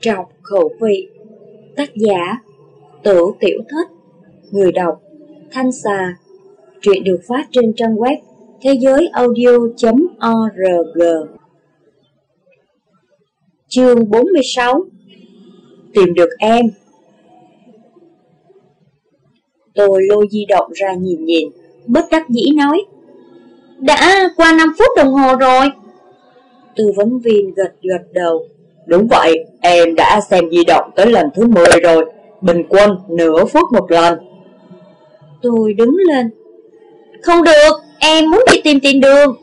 Trọc khẩu vị. Tác giả Tử Tiểu Thất Người đọc Thanh Xà. Truyện được phát trên trang web thế giới audio.org Chương 46 Tìm được em. Tôi lôi di động ra nhìn nhìn Bất đắc dĩ nói Đã qua 5 phút đồng hồ rồi. Tư vấn viên gật gật đầu Đúng vậy, em đã xem di động tới lần thứ 10 rồi. Bình quân nửa phút một lần. Tôi đứng lên. Không được, em muốn đi tìm tiền đường.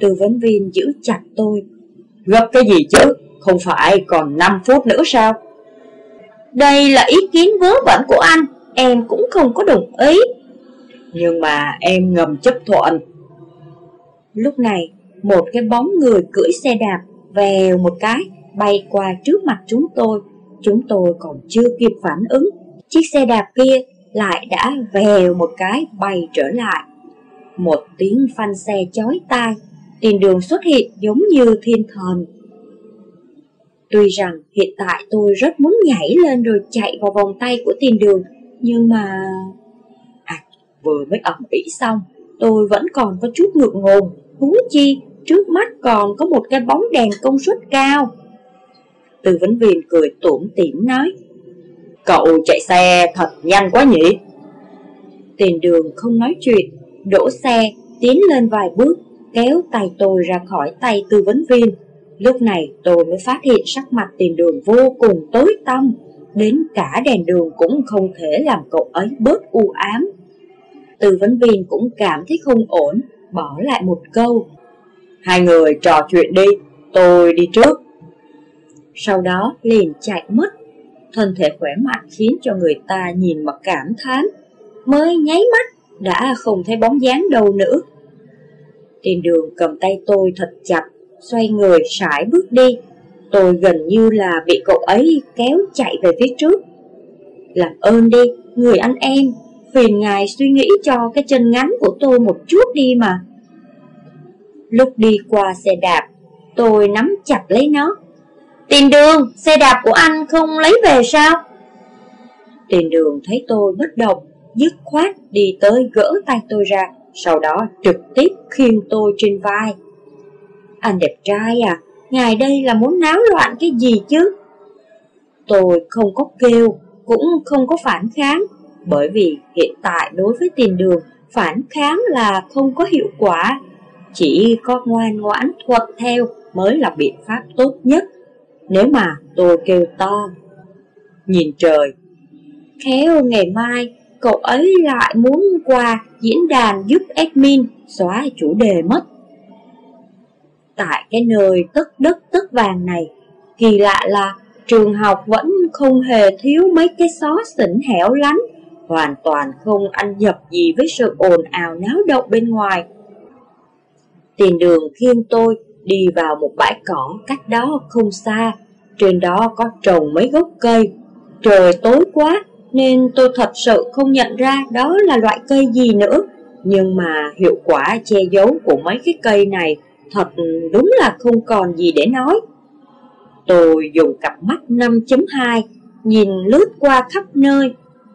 Tư vấn viên giữ chặt tôi. Gấp cái gì chứ, không phải còn 5 phút nữa sao? Đây là ý kiến vớ vẩn của anh. Em cũng không có đồng ý. Nhưng mà em ngầm chấp thuận. Lúc này, một cái bóng người cưỡi xe đạp vèo một cái bay qua trước mặt chúng tôi. Chúng tôi còn chưa kịp phản ứng, chiếc xe đạp kia lại đã vèo một cái bay trở lại. Một tiếng phanh xe chói tai, tiền đường xuất hiện giống như thiên thần. Tuy rằng hiện tại tôi rất muốn nhảy lên rồi chạy vào vòng tay của tiền đường, nhưng mà... À, vừa mới ẩm ĩ xong, tôi vẫn còn có chút ngượng ngùng, huống chi trước mắt còn có một cái bóng đèn công suất cao. Từ vấn viên cười tủm tỉm nói, Cậu chạy xe thật nhanh quá nhỉ? Tiền đường không nói chuyện, đổ xe, tiến lên vài bước, kéo tay tôi ra khỏi tay tư vấn viên. Lúc này tôi mới phát hiện sắc mặt tiền đường vô cùng tối tăm, đến cả đèn đường cũng không thể làm cậu ấy bớt u ám. Tư vấn viên cũng cảm thấy không ổn, bỏ lại một câu. Hai người trò chuyện đi, tôi đi trước. Sau đó liền chạy mất, thân thể khỏe mạnh khiến cho người ta nhìn mà cảm thán. Mới nháy mắt, đã không thấy bóng dáng đâu nữa. Tiền đường cầm tay tôi thật chặt, xoay người sải bước đi. Tôi gần như là bị cậu ấy kéo chạy về phía trước. Làm ơn đi, người anh em, phiền ngài suy nghĩ cho cái chân ngắn của tôi một chút đi mà. Lúc đi qua xe đạp, tôi nắm chặt lấy nó. Tiền đường, xe đạp của anh không lấy về sao? Tiền đường thấy tôi bất động, dứt khoát đi tới gỡ tay tôi ra, sau đó trực tiếp khiêng tôi trên vai. Anh đẹp trai à, ngài đây là muốn náo loạn cái gì chứ? Tôi không có kêu, cũng không có phản kháng, bởi vì hiện tại đối với tiền đường, phản kháng là không có hiệu quả. Chỉ có ngoan ngoãn thuận theo mới là biện pháp tốt nhất. Nếu mà tôi kêu to, nhìn trời, khéo ngày mai cậu ấy lại muốn qua diễn đàn giúp admin xóa chủ đề mất. Tại cái nơi tất đất tất vàng này, kỳ lạ là trường học vẫn không hề thiếu mấy cái xó xỉnh hẻo lánh, hoàn toàn không ăn nhập gì với sự ồn ào náo động bên ngoài. Tiền đường khiêng tôi đi vào một bãi cỏ cách đó không xa, trên đó có trồng mấy gốc cây. Trời tối quá nên tôi thật sự không nhận ra đó là loại cây gì nữa. Nhưng mà hiệu quả che giấu của mấy cái cây này thật đúng là không còn gì để nói. Tôi dùng cặp mắt 5.2 nhìn lướt qua khắp nơi.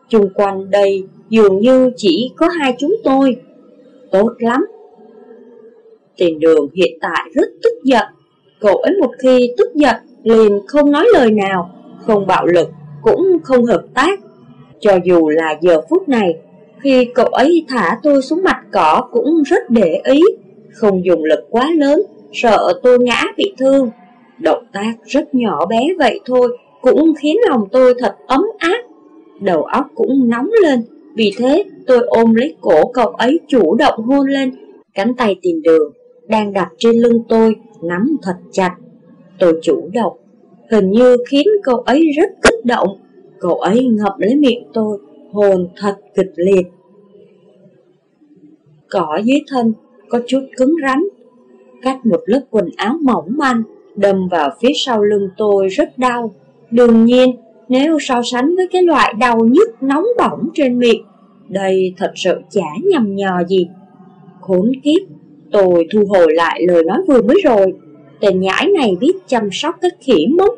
Chung quanh đây dường như chỉ có hai chúng tôi. Tốt lắm, Tiền đường hiện tại rất tức giận. Cậu ấy một khi tức giận, liền không nói lời nào, Không bạo lực, cũng không hợp tác. Cho dù là giờ phút này, Khi cậu ấy thả tôi xuống mặt cỏ cũng rất để ý, Không dùng lực quá lớn, Sợ tôi ngã bị thương. Động tác rất nhỏ bé vậy thôi, Cũng khiến lòng tôi thật ấm áp. Đầu óc cũng nóng lên, Vì thế tôi ôm lấy cổ cậu ấy chủ động hôn lên, Cánh tay tìm đường đang đặt trên lưng tôi, nắm thật chặt. Tôi chủ động, hình như khiến cậu ấy rất kích động. Cậu ấy ngập lấy miệng tôi, hồn thật kịch liệt. Cỏ dưới thân có chút cứng rắn, cách một lớp quần áo mỏng manh, đâm vào phía sau lưng tôi rất đau. Đương nhiên, nếu so sánh với cái loại đau nhức nóng bỏng trên miệng, đây thật sự chả nhầm nhò gì. Khốn kiếp, Tôi thu hồi lại lời nói vừa mới rồi Tên nhãi này biết chăm sóc cái khỉ mốc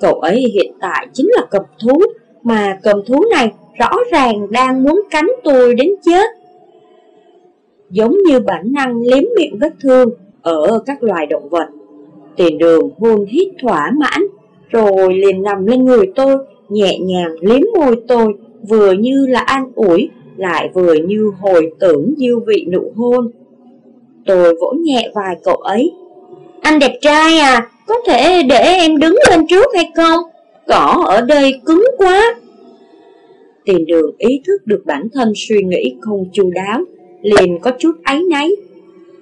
Cậu ấy hiện tại chính là cầm thú, mà cầm thú này rõ ràng đang muốn cắn tôi đến chết. Giống như bản năng liếm miệng vết thương ở các loài động vật. Tiền đường hôn hít thỏa mãn, rồi liền nằm lên người tôi, nhẹ nhàng liếm môi tôi, vừa như là an ủi, lại vừa như hồi tưởng dư vị nụ hôn. Tôi vỗ nhẹ vai cậu ấy. Anh đẹp trai à, có thể để em đứng lên trước hay không? Cỏ ở đây cứng quá. Tiền đường ý thức được bản thân suy nghĩ không chu đáo, liền có chút áy náy.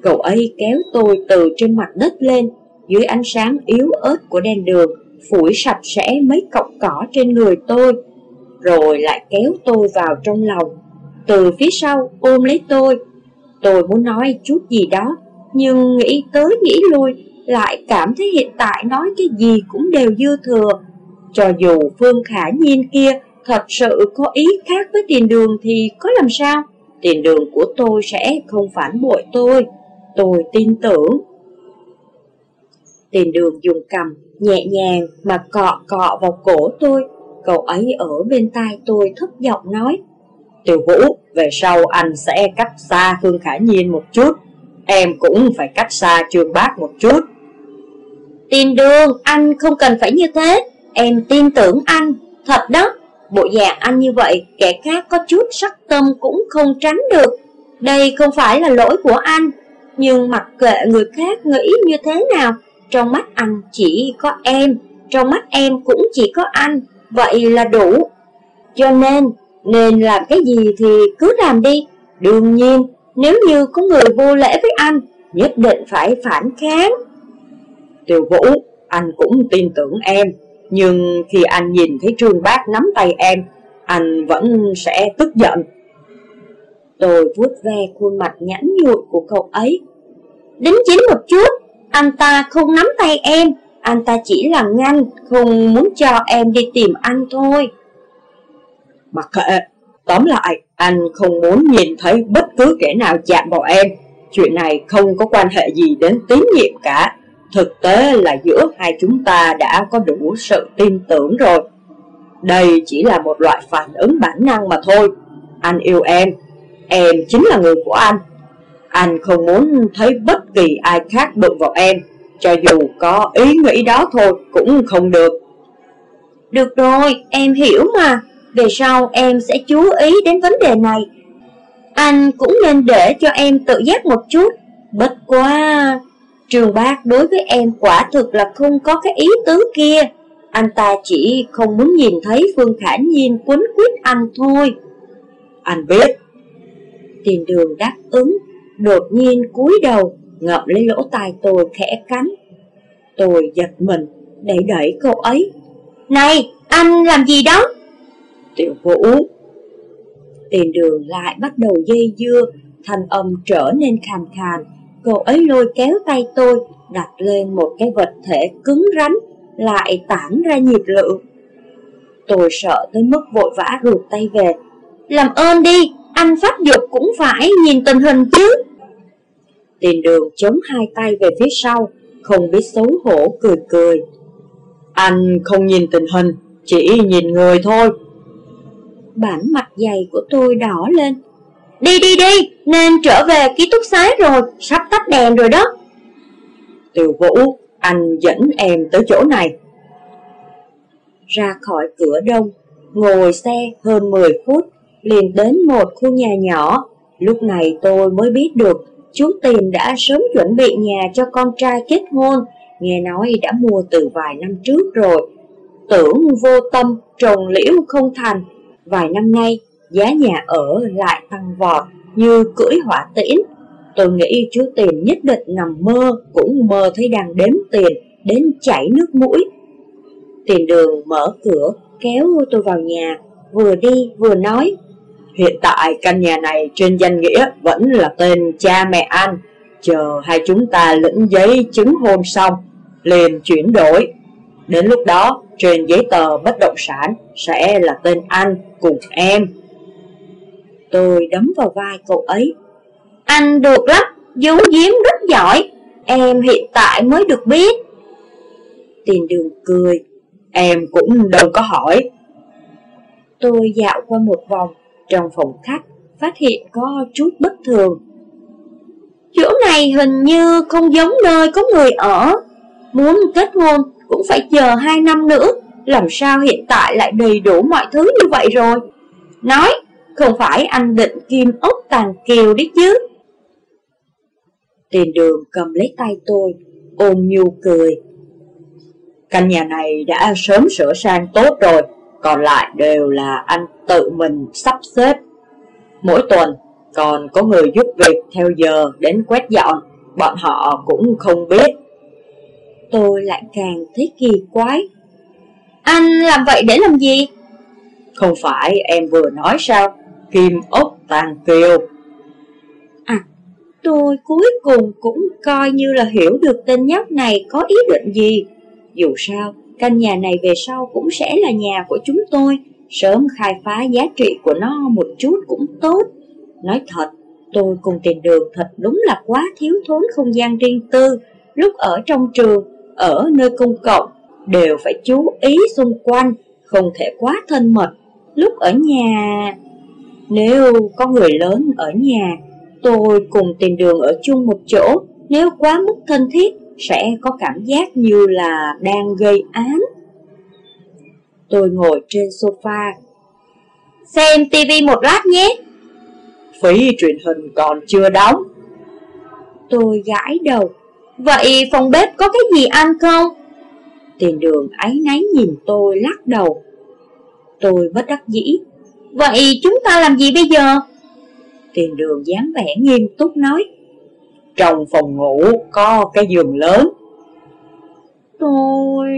Cậu ấy kéo tôi từ trên mặt đất lên, dưới ánh sáng yếu ớt của đèn đường, phủi sạch sẽ mấy cọng cỏ trên người tôi, rồi lại kéo tôi vào trong lòng. Từ phía sau ôm lấy tôi, tôi muốn nói chút gì đó, nhưng nghĩ tới nghĩ lui, lại cảm thấy hiện tại nói cái gì cũng đều dư thừa. Cho dù Phương Khả Nhiên kia thật sự có ý khác với tiền đường thì có làm sao? Tiền đường của tôi sẽ không phản bội tôi. Tôi tin tưởng. Tiền đường dùng cầm nhẹ nhàng mà cọ cọ vào cổ tôi. Cậu ấy ở bên tai tôi thấp giọng nói. Tiểu Vũ, về sau anh sẽ cách xa Phương Khả Nhiên một chút. Em cũng phải cách xa Trương Bác một chút. Tin đường, anh không cần phải như thế. Em tin tưởng anh, thật đó. Bộ dạng anh như vậy, kẻ khác có chút sắc tâm cũng không tránh được. Đây không phải là lỗi của anh, nhưng mặc kệ người khác nghĩ như thế nào, trong mắt anh chỉ có em, trong mắt em cũng chỉ có anh, vậy là đủ. Cho nên, nên làm cái gì thì cứ làm đi. Đương nhiên, nếu như có người vô lễ với anh, nhất định phải phản kháng. Tiểu Vũ, anh cũng tin tưởng em, nhưng khi anh nhìn thấy Trương Bác nắm tay em, anh vẫn sẽ tức giận. Tôi vuốt ve khuôn mặt nhẵn nhụi của cậu ấy. Đính chính một chút, anh ta không nắm tay em, anh ta chỉ là ngăn, không muốn cho em đi tìm anh thôi. Mặc kệ, tóm lại, anh không muốn nhìn thấy bất cứ kẻ nào chạm vào em. Chuyện này không có quan hệ gì đến tín nhiệm cả. Thực tế là giữa hai chúng ta đã có đủ sự tin tưởng rồi. Đây chỉ là một loại phản ứng bản năng mà thôi. Anh yêu em, em chính là người của anh. Anh không muốn thấy bất kỳ ai khác đụng vào em, cho dù có ý nghĩ đó thôi cũng không được. Được rồi, em hiểu mà. Về sau em sẽ chú ý đến vấn đề này. Anh cũng nên để cho em tự giác một chút. Bất quá, Trường Bác đối với em quả thực là không có cái ý tứ kia. Anh ta chỉ không muốn nhìn thấy Phương Khả Nhiên quấn quýt anh thôi. Anh biết. Tiền đường đáp ứng, đột nhiên cúi đầu, ngậm lấy lỗ tai tôi khẽ cắn. Tôi giật mình, đẩy đẩy cậu ấy. Này, anh làm gì đó? Tiểu Vũ. Tiền đường lại bắt đầu dây dưa, thanh âm trở nên khàn khàn. cô ấy lôi kéo tay tôi, đặt lên một cái vật thể cứng rắn, lại tản ra nhiệt lượng. Tôi sợ tới mức vội vã rụt tay về. Làm ơn đi, anh phát dục cũng phải nhìn tình hình chứ. Tiền đường chống hai tay về phía sau, không biết xấu hổ cười cười. Anh không nhìn tình hình, chỉ nhìn người thôi. Bản mặt dày của tôi đỏ lên. Đi đi đi, nên trở về ký túc xá rồi, sắp tắt đèn rồi đó. Tiểu Vũ, anh dẫn em tới chỗ này. Ra khỏi cửa đông, ngồi xe hơn 10 phút, liền đến một khu nhà nhỏ. Lúc này tôi mới biết được chú Tiền đã sớm chuẩn bị nhà cho con trai kết hôn, nghe nói đã mua từ vài năm trước rồi. Tưởng vô tâm, trồng liễu không thành, vài năm nay giá nhà ở lại tăng vọt như cưỡi hỏa tiễn. Tôi nghĩ chú Tiền nhất định nằm mơ, cũng mơ thấy đang đếm tiền, đến chảy nước mũi. Tiền đường mở cửa, kéo tôi vào nhà, vừa đi vừa nói. Hiện tại căn nhà này trên danh nghĩa vẫn là tên cha mẹ anh. Chờ hai chúng ta lĩnh giấy chứng hôn xong, liền chuyển đổi. Đến lúc đó, trên giấy tờ bất động sản sẽ là tên anh cùng em. Tôi đấm vào vai cậu ấy. Anh được lắm, giấu giếm rất giỏi. Em hiện tại mới được biết. Tiền đường cười. em cũng đâu có hỏi. Tôi dạo qua một vòng trong phòng khách, phát hiện có chút bất thường. Chỗ này hình như không giống nơi có người ở. Muốn kết hôn cũng phải chờ 2 năm nữa, làm sao hiện tại lại đầy đủ mọi thứ như vậy rồi? Nói, không phải anh định kim ốc tàn kiều đấy chứ. Tiền đường cầm lấy tay tôi, ôm nhu cười. Căn nhà này đã sớm sửa sang tốt rồi, còn lại đều là anh tự mình sắp xếp. Mỗi tuần còn có người giúp việc theo giờ đến quét dọn, bọn họ cũng không biết. Tôi lại càng thấy kỳ quái. Anh làm vậy để làm gì? Không phải em vừa nói sao, kim ốc tàn kiều. À, tôi cuối cùng cũng coi như là hiểu được tên nhóc này có ý định gì. Dù sao, căn nhà này về sau cũng sẽ là nhà của chúng tôi, sớm khai phá giá trị của nó một chút cũng tốt. Nói thật, tôi cùng tiền đường thật đúng là quá thiếu thốn không gian riêng tư, lúc ở trong trường, ở nơi công cộng, đều phải chú ý xung quanh, không thể quá thân mật. Lúc ở nhà... Nếu có người lớn ở nhà, tôi cùng tiền đường ở chung một chỗ, nếu quá mức thân thiết, sẽ có cảm giác như là đang gây án. Tôi ngồi trên sofa. Xem tivi một lát nhé. Phí truyền hình còn chưa đóng. Tôi gãi đầu. Vậy phòng bếp có cái gì ăn không? Tiền đường ấy náy nhìn tôi lắc đầu. Tôi bất đắc dĩ. Vậy chúng ta làm gì bây giờ? Tiền đường dáng vẻ nghiêm túc nói. Trong phòng ngủ có cái giường lớn. Tôi